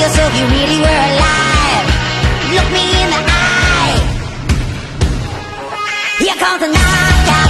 yourself you really were alive. Look me in the eye. Here comes the night.